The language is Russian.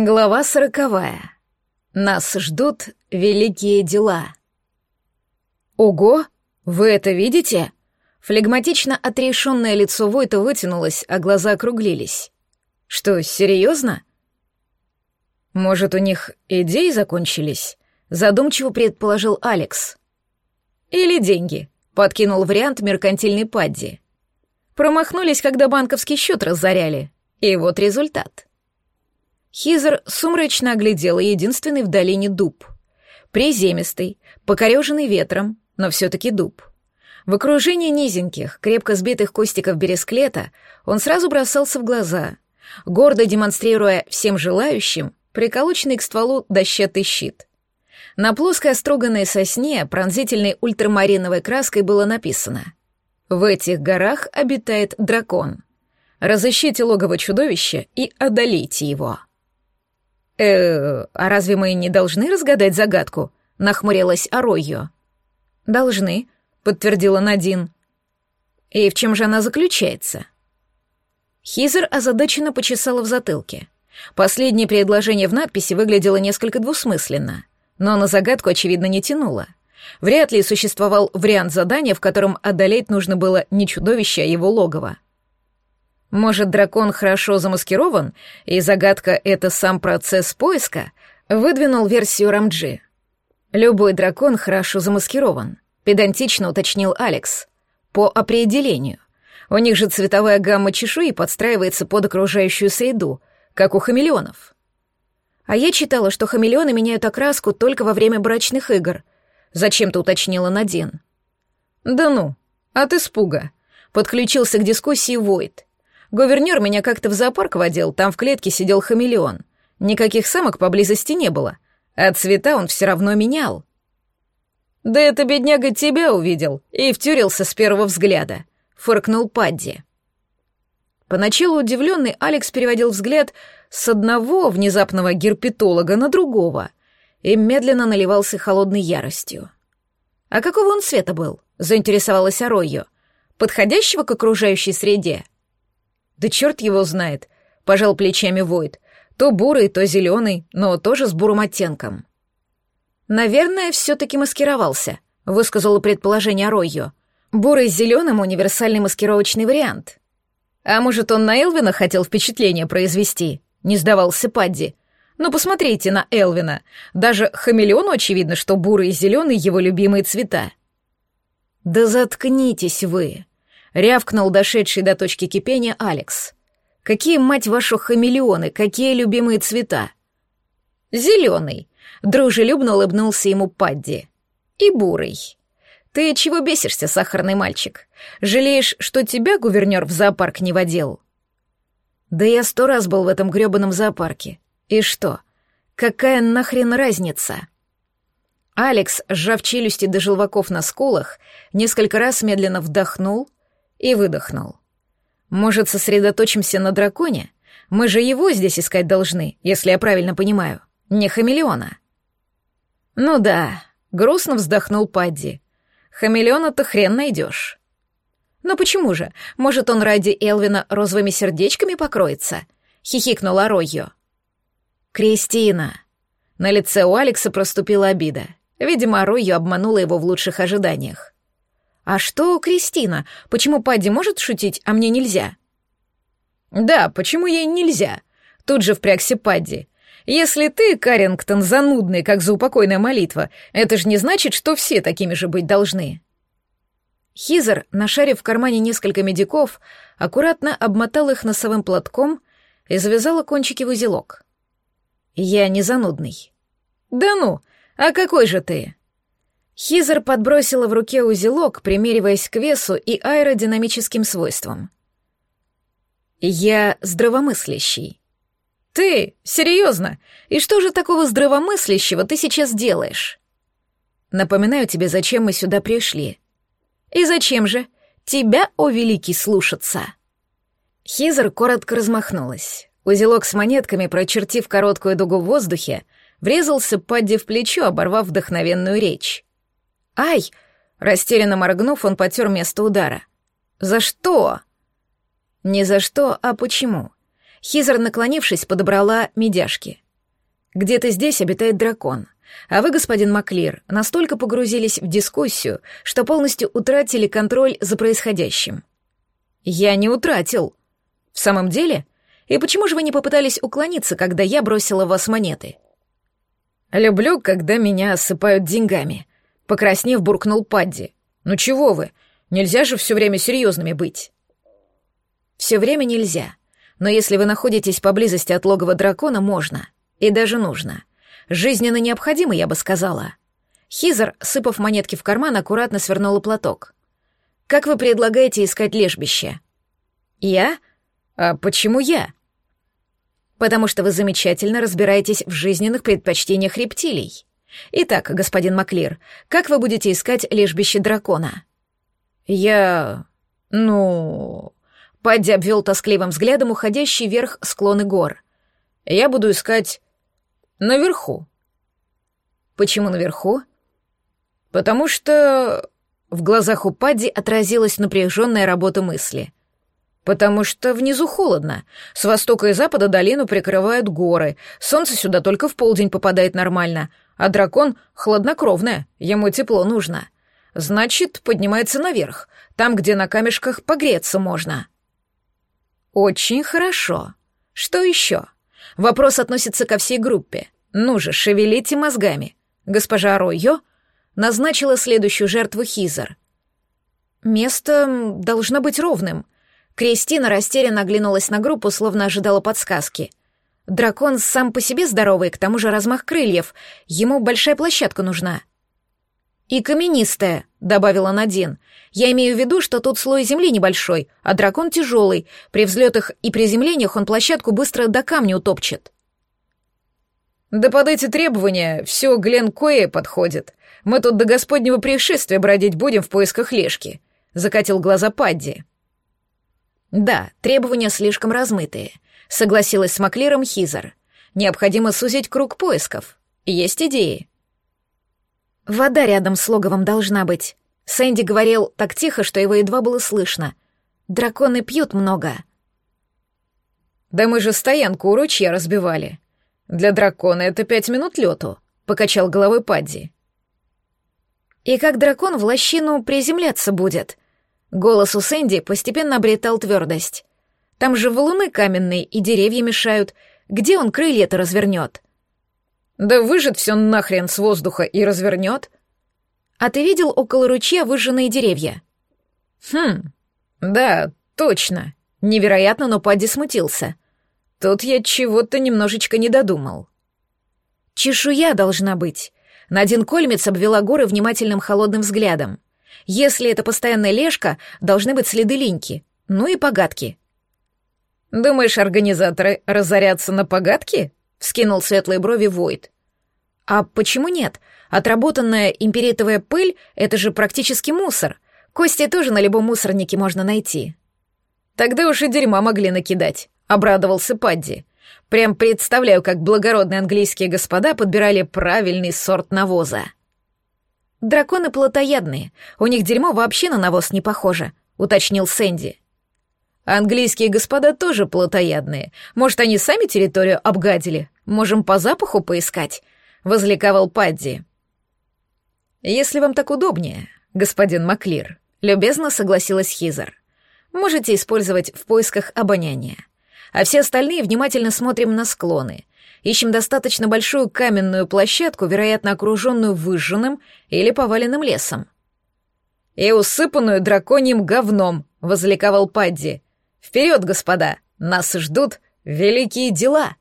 Глава сороковая. Нас ждут великие дела. Ого, вы это видите? Флегматично отрешенное лицо Войта вытянулось, а глаза округлились. Что, серьезно? Может, у них идеи закончились? Задумчиво предположил Алекс. Или деньги, подкинул вариант меркантильный Падди. Промахнулись, когда банковский счет разоряли. И вот результат. Хизер сумрачно оглядела единственный в долине дуб. Приземистый, покореженный ветром, но все-таки дуб. В окружении низеньких, крепко сбитых кустиков бересклета он сразу бросался в глаза, гордо демонстрируя всем желающим приколоченный к стволу дощатый щит. На плоской остроганной сосне пронзительной ультрамариновой краской было написано «В этих горах обитает дракон. Разыщите логово чудовища и одолейте его». «Э, а разве мы не должны разгадать загадку?» — нахмурилась Аройо. «Должны», — подтвердила Надин. «И в чем же она заключается?» Хизер озадаченно почесала в затылке. Последнее предложение в надписи выглядело несколько двусмысленно, но на загадку, очевидно, не тянуло. Вряд ли существовал вариант задания, в котором одолеть нужно было не чудовище, а его логово. Может, дракон хорошо замаскирован, и загадка — это сам процесс поиска? Выдвинул версию Рамджи. Любой дракон хорошо замаскирован, педантично уточнил Алекс. По определению. У них же цветовая гамма чешуи подстраивается под окружающую среду, как у хамелеонов. А я читала, что хамелеоны меняют окраску только во время брачных игр. Зачем-то уточнила Надин. Да ну, от испуга. Подключился к дискуссии Войт. Гувернер меня как-то в зоопарк водил, там в клетке сидел хамелеон. Никаких самок поблизости не было, а цвета он все равно менял. «Да это бедняга тебя увидел и втюрился с первого взгляда», — фыркнул Падди. Поначалу удивленный Алекс переводил взгляд с одного внезапного герпетолога на другого и медленно наливался холодной яростью. «А какого он цвета был?» — заинтересовалась Аройо. «Подходящего к окружающей среде?» Да черт его знает, пожал плечами Войд. То бурый, то зеленый, но тоже с бурым оттенком. Наверное, все-таки маскировался, высказала предположение Ройо. Бурый с зеленым универсальный маскировочный вариант. А может, он на Элвина хотел впечатление произвести? Не сдавался Падди. Ну, посмотрите на Элвина. Даже хамелеону очевидно, что бурый и зеленый его любимые цвета. Да заткнитесь вы, рявкнул дошедший до точки кипения Алекс. «Какие, мать вашу, хамелеоны, какие любимые цвета?» «Зеленый», — дружелюбно улыбнулся ему Падди. «И бурый». «Ты чего бесишься, сахарный мальчик? Жалеешь, что тебя гувернер в зоопарк не водил?» «Да я сто раз был в этом грёбаном зоопарке. И что? Какая нахрен разница?» Алекс, сжав челюсти до желваков на скулах, несколько раз медленно вдохнул и выдохнул. «Может, сосредоточимся на драконе? Мы же его здесь искать должны, если я правильно понимаю, не хамелеона». «Ну да», — грустно вздохнул Падди. «Хамелеона-то хрен найдешь». «Но почему же? Может, он ради Элвина розовыми сердечками покроется?» — хихикнула Ройо. «Кристина!» На лице у Алекса проступила обида. Видимо, Ройо обманула его в лучших ожиданиях. «А что, Кристина? Почему Падди может шутить, а мне нельзя?» «Да, почему ей нельзя?» Тут же впрягся Падди. «Если ты, Карингтон, занудный, как заупокойная молитва, это же не значит, что все такими же быть должны». Хизер, нашарив в кармане несколько медиков, аккуратно обмотал их носовым платком и завязала кончики в узелок. «Я не занудный». «Да ну, а какой же ты?» Хизер подбросила в руке узелок, примериваясь к весу и аэродинамическим свойствам. «Я здравомыслящий». «Ты? Серьезно? И что же такого здравомыслящего ты сейчас делаешь?» «Напоминаю тебе, зачем мы сюда пришли». «И зачем же? Тебя, о великий, слушаться!» Хизер коротко размахнулась. Узелок с монетками, прочертив короткую дугу в воздухе, врезался Падди в плечо, оборвав вдохновенную речь. «Ай!» Растерянно моргнув, он потер место удара. «За что?» «Не за что, а почему?» Хизер, наклонившись, подобрала медяшки. Где-то здесь обитает дракон. А вы, господин Маклир, настолько погрузились в дискуссию, что полностью утратили контроль за происходящим. Я не утратил. В самом деле? И почему же вы не попытались уклониться, когда я бросила вас монеты? Люблю, когда меня осыпают деньгами. Покраснев, буркнул Падди. Ну чего вы? Нельзя же все время серьезными быть. Все время нельзя. Но если вы находитесь поблизости от логова дракона, можно. И даже нужно. Жизненно необходимо, я бы сказала. Хизер, сыпав монетки в карман, аккуратно свернула платок. «Как вы предлагаете искать лежбище?» «Я? А почему я?» «Потому что вы замечательно разбираетесь в жизненных предпочтениях рептилий. Итак, господин Маклир, как вы будете искать лежбище дракона?» «Я... ну...» Падди обвел тоскливым взглядом уходящий вверх склоны гор. «Я буду искать Наверху. Почему наверху? Потому что в глазах у Падди отразилась напряженная работа мысли. Потому что внизу холодно. С востока и запада долину прикрывают горы. Солнце сюда только в полдень попадает нормально. А дракон хладнокровное, ему тепло нужно. Значит, поднимается наверх, там, где на камешках погреться можно. Очень хорошо. Что еще? Вопрос относится ко всей группе. Ну же, шевелите мозгами. Госпожа Ройо назначила следующую жертву Хизер. Место должно быть ровным. Кристина растерянно оглянулась на группу, словно ожидала подсказки. Дракон сам по себе здоровый, к тому же размах крыльев. Ему большая площадка нужна. «И каменистая», — добавила Надин. «Я имею в виду, что тут слой земли небольшой, а дракон тяжелый. При взлетах и приземлениях он площадку быстро до камня утопчет». «Да под эти требования все Глен Кое подходит. Мы тут до господнего пришествия бродить будем в поисках лешки», — закатил глаза Падди. «Да, требования слишком размытые», — согласилась с Маклиром Хизер. «Необходимо сузить круг поисков. Есть идеи». «Вода рядом с логовом должна быть», — Сэнди говорил так тихо, что его едва было слышно. «Драконы пьют много». «Да мы же стоянку у ручья разбивали. Для дракона это пять минут лету», — покачал головой Падди. «И как дракон в лощину приземляться будет?» Голос у Сэнди постепенно обретал твердость. «Там же валуны каменные и деревья мешают. Где он крылья-то развернет?» Да выжат все нахрен с воздуха и развернет. А ты видел около ручья выжженные деревья? Хм, да, точно. Невероятно, но Падди смутился. Тут я чего-то немножечко не додумал. Чешуя должна быть. Надин Кольмец обвела горы внимательным холодным взглядом. Если это постоянная лешка, должны быть следы линьки. Ну и погадки. «Думаешь, организаторы разорятся на погадки?» — вскинул светлые брови Войд. «А почему нет? Отработанная империтовая пыль — это же практически мусор. Кости тоже на любом мусорнике можно найти». «Тогда уж и дерьма могли накидать», — обрадовался Падди. «Прям представляю, как благородные английские господа подбирали правильный сорт навоза». «Драконы плотоядные, у них дерьмо вообще на навоз не похоже», — уточнил Сэнди. Английские господа тоже плотоядные. Может, они сами территорию обгадили? Можем по запаху поискать?» — возликовал Падди. «Если вам так удобнее, господин Маклир», — любезно согласилась Хизер. «Можете использовать в поисках обоняния. А все остальные внимательно смотрим на склоны. Ищем достаточно большую каменную площадку, вероятно, окруженную выжженным или поваленным лесом». «И усыпанную драконьим говном», — возликовал Падди. Вперед, господа! Нас ждут великие дела!»